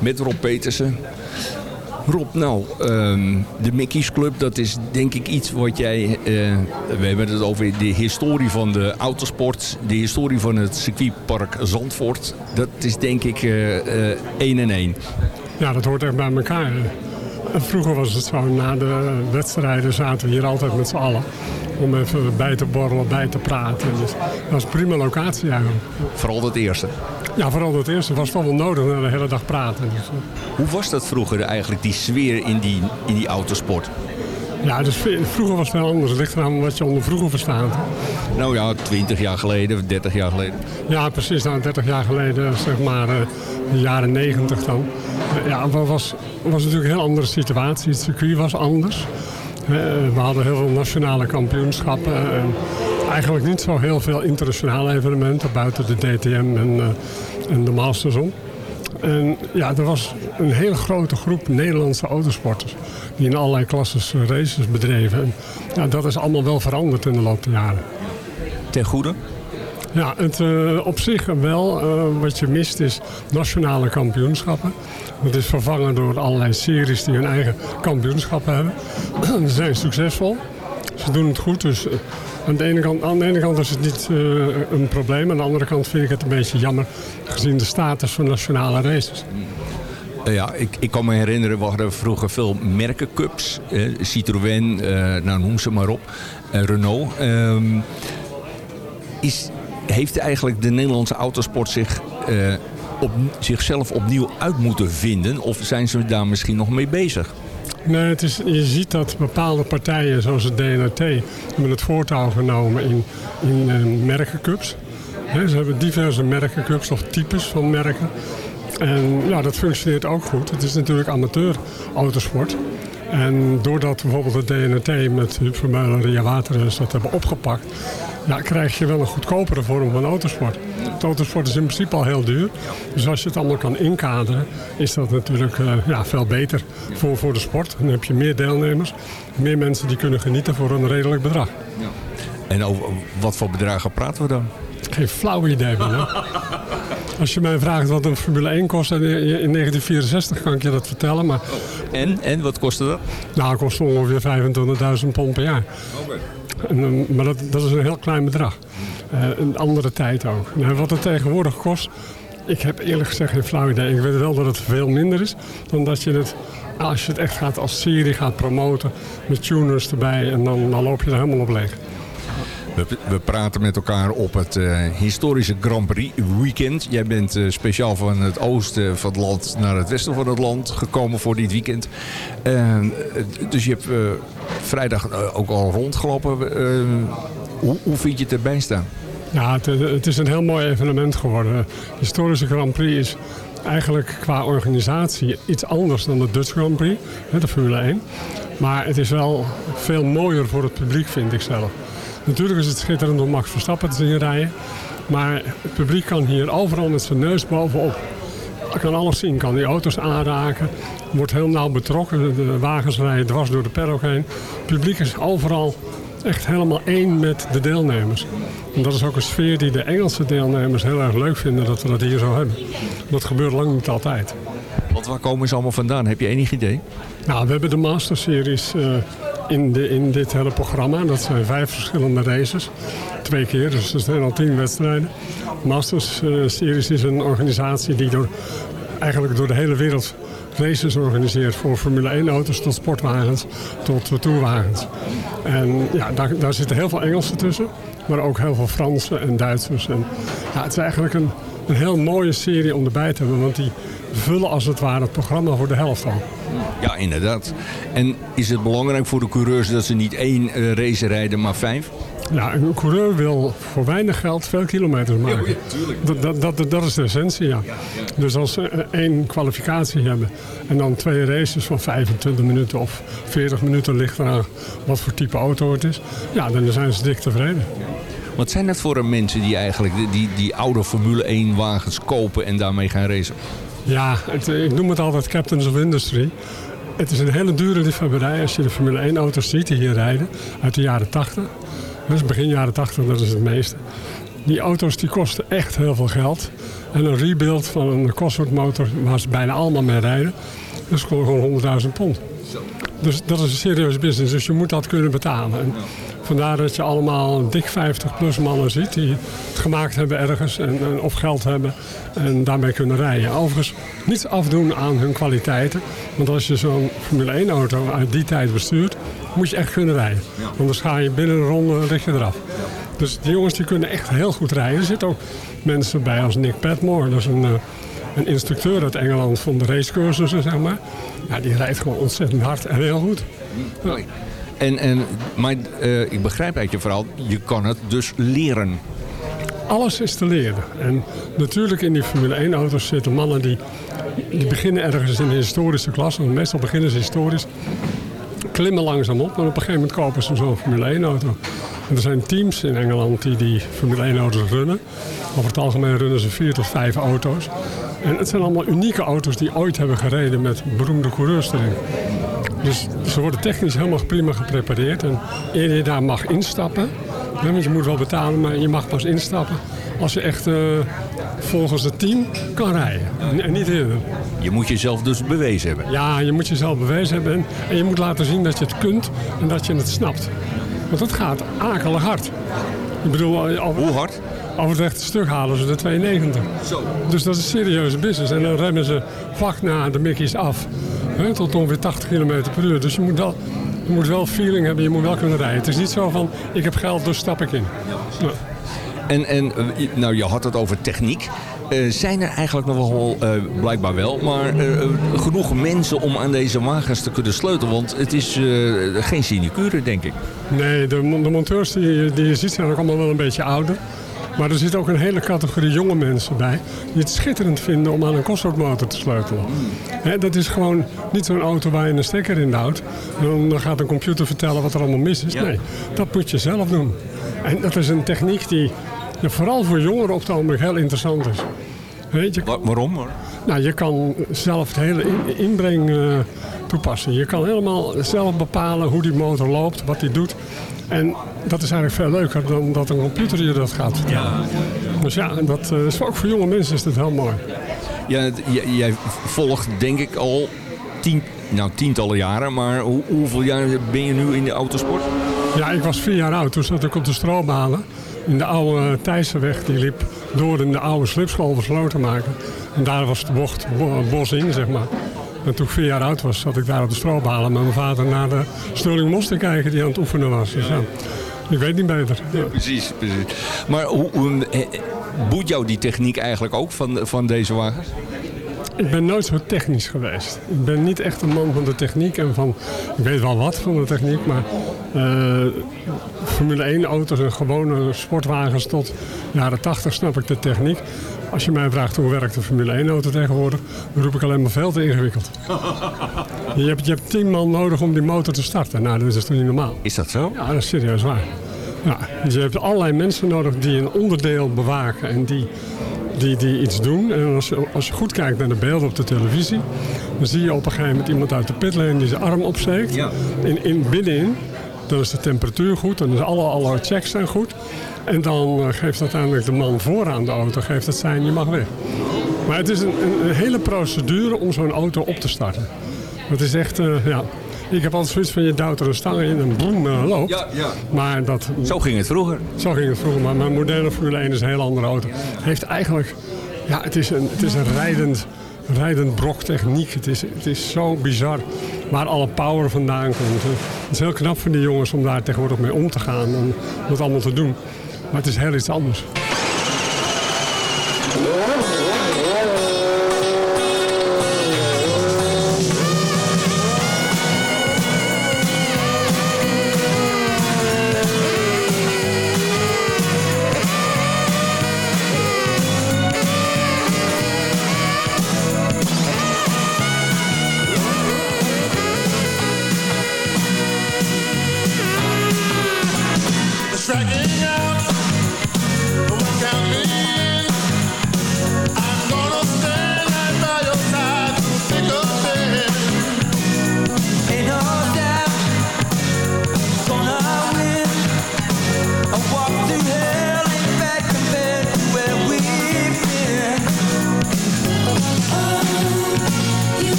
met Rob Petersen. Rob, nou, ehm, de Mickey's Club, dat is denk ik iets wat jij... Uh, we hebben het over de historie van de autosport, de historie van het circuitpark Zandvoort. Dat is denk ik uh, één en één. Ja, dat hoort echt bij elkaar. *laughs* Vroeger was het zo, na de wedstrijden zaten we hier altijd met z'n allen. Om even bij te borrelen, bij te praten. Dus dat was een prima locatie eigenlijk. Vooral het eerste? Ja, vooral het eerste was toch wel nodig na de hele dag praten. Dus, Hoe was dat vroeger eigenlijk, die sfeer in die, in die autosport? Ja, dus vroeger was het wel anders. Het ligt eraan wat je onder vroeger verstaat. Nou ja, 20 jaar geleden, of 30 jaar geleden. Ja, precies. Nou, 30 jaar geleden, zeg maar, de jaren 90 dan. Ja, het was, was natuurlijk een heel andere situatie. Het circuit was anders. We hadden heel veel nationale kampioenschappen. En eigenlijk niet zo heel veel internationale evenementen buiten de DTM en, en de Masters om. En ja, er was een hele grote groep Nederlandse autosporters die in allerlei klasses races bedreven. En ja, dat is allemaal wel veranderd in de loop der jaren. Ten goede? Ja, het, uh, op zich wel. Uh, wat je mist is nationale kampioenschappen. Dat is vervangen door allerlei series die hun eigen kampioenschappen hebben. *clears throat* Ze zijn succesvol. Ze doen het goed, dus... Aan de, ene kant, aan de kant is het niet uh, een probleem. Aan de andere kant vind ik het een beetje jammer... gezien de status van nationale races. Uh, ja, ik, ik kan me herinneren, we hadden vroeger veel merkencups. Uh, Citroën, nou noem ze maar op. Renault. Ehm, is, heeft eigenlijk de Nederlandse autosport zich... op, zichzelf opnieuw uit moeten vinden? Of zijn ze daar misschien nog mee bezig? Nee, het is, je ziet dat bepaalde partijen zoals het DNRT hebben het voortouw genomen in, in uh, merkencups. Ze hebben diverse merkencups of types van merken. En ja, dat functioneert ook goed. Het is natuurlijk amateur autosport. En doordat bijvoorbeeld het DNRT met Huub Vermeulen en Ria Waterens dat hebben opgepakt... Ja, krijg je wel een goedkopere vorm van autosport. Het autosport is in principe al heel duur. Dus als je het allemaal kan inkaderen, is dat natuurlijk uh, ja, veel beter voor, voor de sport. Dan heb je meer deelnemers, meer mensen die kunnen genieten voor een redelijk bedrag. Ja. En over wat voor bedragen praten we dan? Geen flauw idee, hè? Als je mij vraagt wat een Formule 1 kost in 1964, kan ik je dat vertellen. Maar... En? En wat kostte dat? Nou, het kost ongeveer 25.000 pond per jaar. Okay. En, maar dat, dat, is een heel klein bedrag. Uh, een andere tijd ook. Nou, wat het tegenwoordig kost, ik heb eerlijk gezegd geen flauw idee. Ik weet wel dat het veel minder is dan dat je het, als je het echt gaat als serie gaat promoten met tuners erbij en dan, dan loop je er helemaal op leeg. We, praten met elkaar op het uh, historische Grand Prix weekend. Jij bent uh, speciaal van het oosten van het land naar het westen van het land gekomen voor dit weekend. Uh, dus je hebt vrijdag ook al rondgelopen. Hoe, hoe, vind je het erbij staan? Ja, het, het, is een heel mooi evenement geworden. De historische Grand Prix is eigenlijk qua organisatie iets anders dan de Dutch Grand Prix, de Formule 1. Maar het is wel veel mooier voor het publiek, vind ik zelf. Natuurlijk is het schitterend om Max Verstappen te zien rijden. Maar het publiek kan hier overal met zijn neus bovenop. Kan alles zien, kan die auto's aanraken. Wordt heel nauw betrokken. De wagens rijden dwars door de paddock heen. Het publiek is overal echt helemaal één met de deelnemers. En dat is ook een sfeer die de Engelse deelnemers heel erg leuk vinden dat we dat hier zo hebben. Dat gebeurt lang niet altijd. Want waar komen ze allemaal vandaan? Heb je enig idee? Nou, we hebben de Master Series uh, in, de, in dit hele programma. Dat zijn vijf verschillende races. Twee keer, dus er zijn al tien wedstrijden. Masters uh, Series is een organisatie die door, eigenlijk door de hele wereld races organiseert. Voor Formule 1 auto's tot sportwagens tot tourwagens. En ja, daar, daar zitten heel veel Engelsen tussen. Maar ook heel veel Fransen en Duitsers. En, ja, het is eigenlijk een, een heel mooie serie om erbij te hebben. Want die vullen als het ware het programma voor de helft al. Ja, inderdaad. En is het belangrijk voor de coureurs dat ze niet één uh, race rijden, maar vijf? Ja, een coureur wil voor weinig geld veel kilometers maken. Ja. Dat, dat, dat, dat is de essentie, ja. Dus als ze één kwalificatie hebben en dan twee races van 25 minuten of 40 minuten ligt eraan wat voor type auto het is, ja, dan zijn ze dik tevreden. Wat zijn dat voor mensen die eigenlijk die, die, die oude Formule 1 wagens kopen en daarmee gaan racen? Ja, ik noem het altijd Captains of Industry. Het is een hele dure liefhebberij als je de Formule 1 auto's ziet die hier rijden uit de jaren 80. Dus begin jaren 80, dat is het meeste. Die auto's die kosten echt heel veel geld. En een rebuild van een Cosworth motor waar ze bijna allemaal mee rijden, dat is gewoon 100.000 pond. Dus dat is een serieuze business, dus je moet dat kunnen betalen. En vandaar dat je allemaal dik 50 plus mannen ziet die het gemaakt hebben ergens en, en, of geld hebben en daarmee kunnen rijden. Overigens niets afdoen aan hun kwaliteiten, want als je zo'n Formule 1 auto uit die tijd bestuurt, moet je echt kunnen rijden. Anders ga je binnen een ronde lig je eraf. Dus die jongens die kunnen echt heel goed rijden. Er zitten ook mensen bij als Nick Padmore, dat is een, een instructeur uit Engeland van de racecursussen, zeg maar. Ja, die rijdt gewoon ontzettend hard en heel goed. Ja. En, en, maar uh, ik begrijp uit je verhaal, je kan het dus leren. Alles is te leren. En natuurlijk in die Formule 1 auto's zitten mannen die, die beginnen ergens in de historische klas. Want meestal beginnen ze historisch. Klimmen langzaam op en op een gegeven moment kopen ze zo'n Formule 1 auto. En er zijn teams in Engeland die die Formule 1 auto's runnen. Over het algemeen runnen ze vier tot vijf auto's. En het zijn allemaal unieke auto's die ooit hebben gereden met beroemde coureurs erin. Dus ze worden technisch helemaal prima geprepareerd. En eer je daar mag instappen, hè, want je moet wel betalen, maar je mag pas instappen als je echt uh, volgens het team kan rijden. En, en, niet eerder. Je moet jezelf dus bewezen hebben. Ja, je moet jezelf bewezen hebben. En, en je moet laten zien dat je het kunt en dat je het snapt. Want het gaat akelig hard. Ik bedoel, eh, Hoe hard? Over het rechte stuk halen ze de 290. Zo. Dus dat is een serieuze business. En dan remmen ze vlak na de Mickey's af. Hè, tot ongeveer 80 km per uur. Dus je moet, wel, je moet wel feeling hebben, je moet wel kunnen rijden. Het is niet zo van, ik heb geld, dus stap ik in. En, en nou, je had het over techniek. Uh, zijn er eigenlijk nog wel, uh, blijkbaar wel, maar uh, genoeg mensen om aan deze wagens te kunnen sleutelen? Want het is geen sinecure, denk ik. Nee, de, de monteurs die, die je ziet zijn ook allemaal wel een beetje ouder. Maar er zit ook een hele categorie jonge mensen bij... die het schitterend vinden om aan een Cosworth-motor te sleutelen. He, dat is gewoon niet zo'n auto waar je een stekker in houdt. Dan gaat een computer vertellen wat er allemaal mis is. Nee, dat moet je zelf doen. En dat is een techniek die ja, vooral voor jongeren op het ogenblik heel interessant is. Weet je, Waarom? Nou, je kan zelf het hele in, inbreng uh, toepassen. Je kan helemaal zelf bepalen hoe die motor loopt, wat die doet. En dat is eigenlijk veel leuker dan dat een computer je dat gaat vertellen. Ja. Dus ja, dat uh, is ook voor jonge mensen is dat heel mooi. Ja, jij volgt denk ik al tien, nou, tientallen jaren, maar hoe, hoeveel jaar ben je nu in de autosport? Ja, ik was vier jaar oud. Toen zat ik op de stroombalen. In de oude Thijssenweg, die liep door in de oude slipschool te maken. En daar was de bocht bos in, zeg maar. En toen ik vier jaar oud was, zat ik daar op de stroophalen met mijn vader naar de Sterling Mos te kijken die aan het oefenen was. Dus ja, ik weet niet beter. Ja. precies, precies. Maar hoe, hoe boet jou die techniek eigenlijk ook van, van deze wagens? Ik ben nooit zo technisch geweest. Ik ben niet echt een man van de techniek en van... Ik weet wel wat van de techniek, maar... Uh, Formule 1 auto's en gewone sportwagens tot jaren 80 snap ik de techniek. Als je mij vraagt hoe werkt een Formule 1 auto tegenwoordig... dan roep ik alleen maar veel te ingewikkeld. *laughs* je, hebt, je hebt tien man nodig om die motor te starten. Nou, dat is toch niet normaal? Is dat zo? Ja, dat is serieus waar. Ja, dus je hebt allerlei mensen nodig die een onderdeel bewaken en die die, die iets doen. En als je, als je goed kijkt naar de beelden op de televisie... dan zie je op een gegeven moment iemand uit de pitlane die zijn arm opsteekt. Ja. In, in, binnenin, dan is de temperatuur goed, dan is alle, alle checks zijn goed. En dan uh, geeft uiteindelijk de man vooraan de auto geeft het zijn, je mag weg. Maar het is een, hele procedure om zo'n auto op te starten. Het is echt, uh, ja, ik heb altijd zoiets van je duwt er een stang in en boem, uh, loopt. Ja, ja. Maar dat, zo ging het vroeger. Zo ging het vroeger, maar mijn moderne Formule 1 is een heel andere auto. Heeft eigenlijk, ja, het is een, het is een rijdend, rijdend brok techniek. Het is, het is zo bizar waar alle power vandaan komt. Het is heel knap van die jongens om daar tegenwoordig mee om te gaan. Om dat allemaal te doen. Maar het is heel iets anders.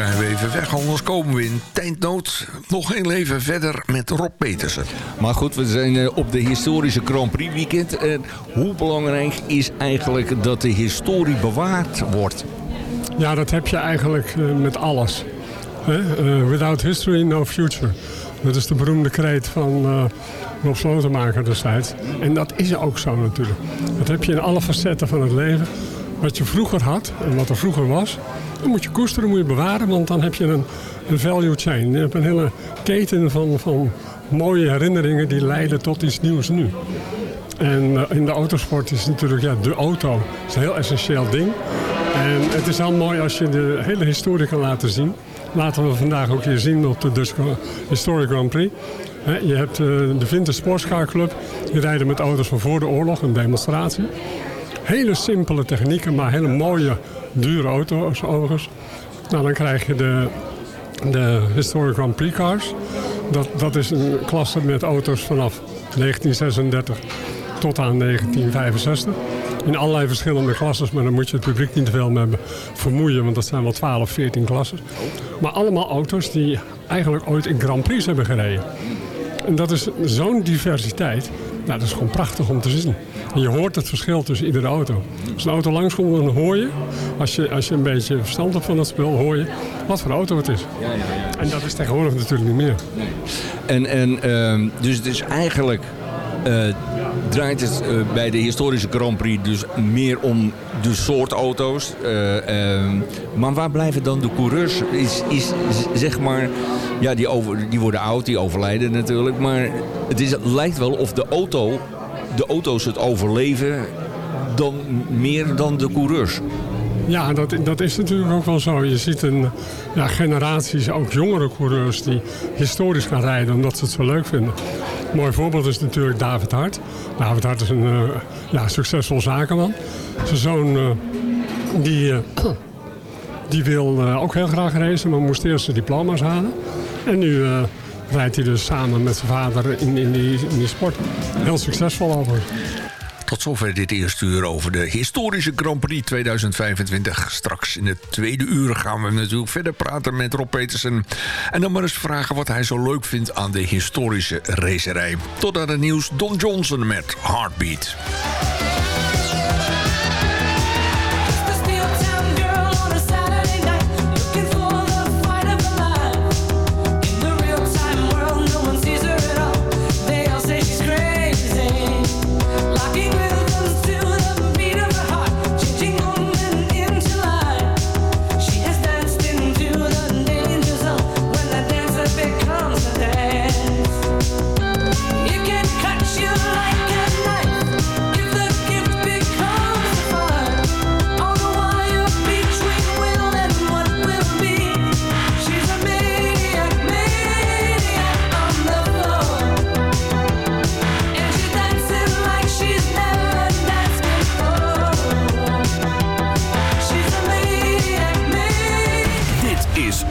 Draaien we even weg, anders komen we in tijdnood nog een leven verder met Rob Petersen. Maar goed, we zijn eh, op de historische Grand Prix weekend. hoe belangrijk is eigenlijk dat de historie bewaard wordt? Ja, dat heb je eigenlijk eh, met alles. without history, no future. Dat is de beroemde kreet van uh, Rob Slotenmaker destijds. En dat is ook zo natuurlijk. Dat heb je in alle facetten van het leven. Wat je vroeger had en wat er vroeger was, dan moet je koesteren, moet je bewaren. Want dan heb je een, een value chain. Je hebt een hele keten van, van mooie herinneringen die leiden tot iets nieuws nu. En uh, in de autosport is natuurlijk ja, de auto is een heel essentieel ding. En het is heel mooi als je de hele historie kan laten zien laten we vandaag ook hier zien op de Dutch Historic Grand Prix. Je hebt eh, de Vintage Sportscar Club. Die rijden met auto's van voor de oorlog, een demonstratie. Hele simpele technieken, maar hele mooie, dure auto's overigens. Nou, dan krijg je de, de Historic Grand Prix cars. Dat, dat is een klasse met auto's vanaf 1936 tot aan 1965 in allerlei verschillende klasses. Maar dan moet je het publiek niet te veel mee vermoeien, want dat zijn wel 12, 14 klassen. Maar allemaal auto's die eigenlijk ooit in Grand Prix hebben gereden. En dat is zo'n diversiteit. Nou, dat is gewoon prachtig om te zien. En je hoort het verschil tussen iedere auto. Als een auto langskomt, dan hoor je, als je, als je een beetje verstand hebt van dat spel, hoor je wat voor auto het is. Ja, ja, ja. En dat is tegenwoordig natuurlijk niet meer. Nee. En, en uh, dus het is eigenlijk uh, draait het uh, bij de historische Grand Prix dus meer om de soort auto's. Uh, maar waar blijven dan de coureurs? Is, is zeg maar, ja, die, over, die worden oud, die overlijden natuurlijk. Maar het is, lijkt wel of de auto, de auto's het overleven dan meer dan de coureurs. Ja, dat, dat is natuurlijk ook wel zo. Je ziet een ja, generaties, ook jongere coureurs die historisch gaan rijden omdat ze het zo leuk vinden. Mooi voorbeeld is natuurlijk David Hart. David Hart is een uh, ja, succesvol zakenman. Zijn zoon uh, die, uh, die wil ook heel graag racen, maar moest eerst zijn diploma's halen. En nu rijdt hij dus samen met zijn vader in, in, die, in sport. Heel succesvol overigens. Tot zover dit eerste uur over de historische Grand Prix 2025. Straks in het tweede uur gaan we natuurlijk verder praten met Rob Petersen. En dan maar eens vragen wat hij zo leuk vindt aan de historische racerij. Tot aan het nieuws Don Johnson met Heartbeat.